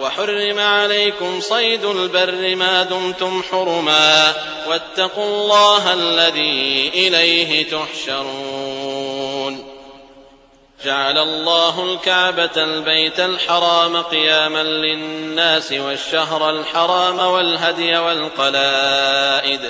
وحرم عليكم صيد البر ما دمتم حرما واتقوا الله الذي إليه تحشرون. جعل الله الكعبة البيت الحرام قياما للناس والشهر الحرام والهدي والقلائد.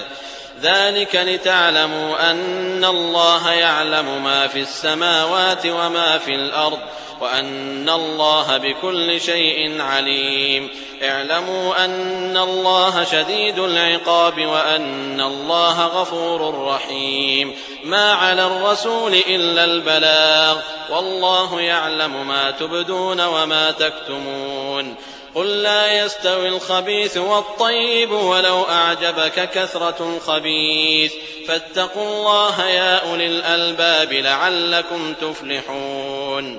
ذلك لتعلموا أن الله يعلم ما في السماوات وما في الأرض. وأن الله بكل شيء عليم. اعلموا أن الله شديد العقاب وأن الله غفور رحيم. ما على الرسول إلا البلاغ. والله يعلم ما تبدون وما تكتمون. قل لا يستوي الخبيث والطيب ولو أعجبك كثرة الخبيث. فاتقوا الله يا أولي الألباب لعلكم تفلحون.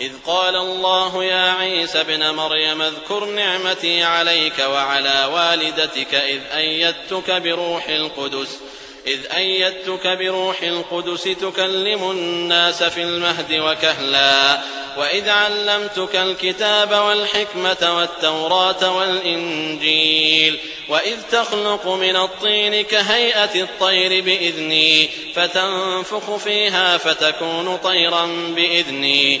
إذ قال الله يا عيسى ابن مريم اذكر نعمتي عليك وعلى والدتك إذ أيدتك بروح القدس إذ أيدتك بروح القدس تكلم الناس في المهد وكهلا وإذ علمتك الكتاب والحكمة والتوراة والإنجيل وإذ تخلق من الطين كهيئة الطير بإذني فتنفخ فيها فتكون طيرا بإذني.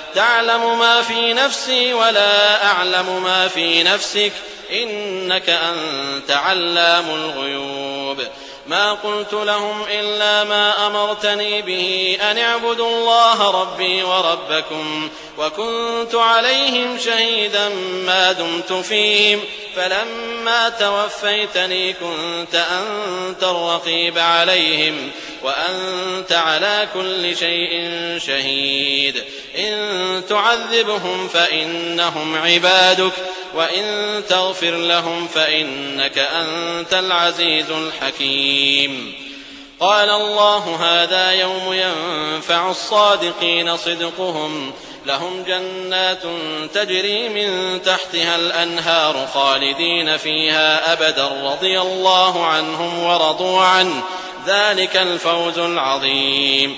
تعلم ما في نفسي ولا أعلم ما في نفسك. إنك أنت علام الغيوب. ما قلت لهم إلا ما أمرتني به أن اعبدوا الله ربي وربكم وكنت عليهم شهيدا ما دمت فيهم. فلما توفيتني كنت أنت الرقيب عليهم وأنت على كل شيء شهيد. إن تعذبهم فإنهم عبادك وإن تغفر لهم فإنك أنت العزيز الحكيم. قال الله هذا يوم ينفع الصادقين صدقهم لهم جنات تجري من تحتها الأنهار خالدين فيها أبدا رضي الله عنهم ورضوا عنه. ذلك الفوز العظيم.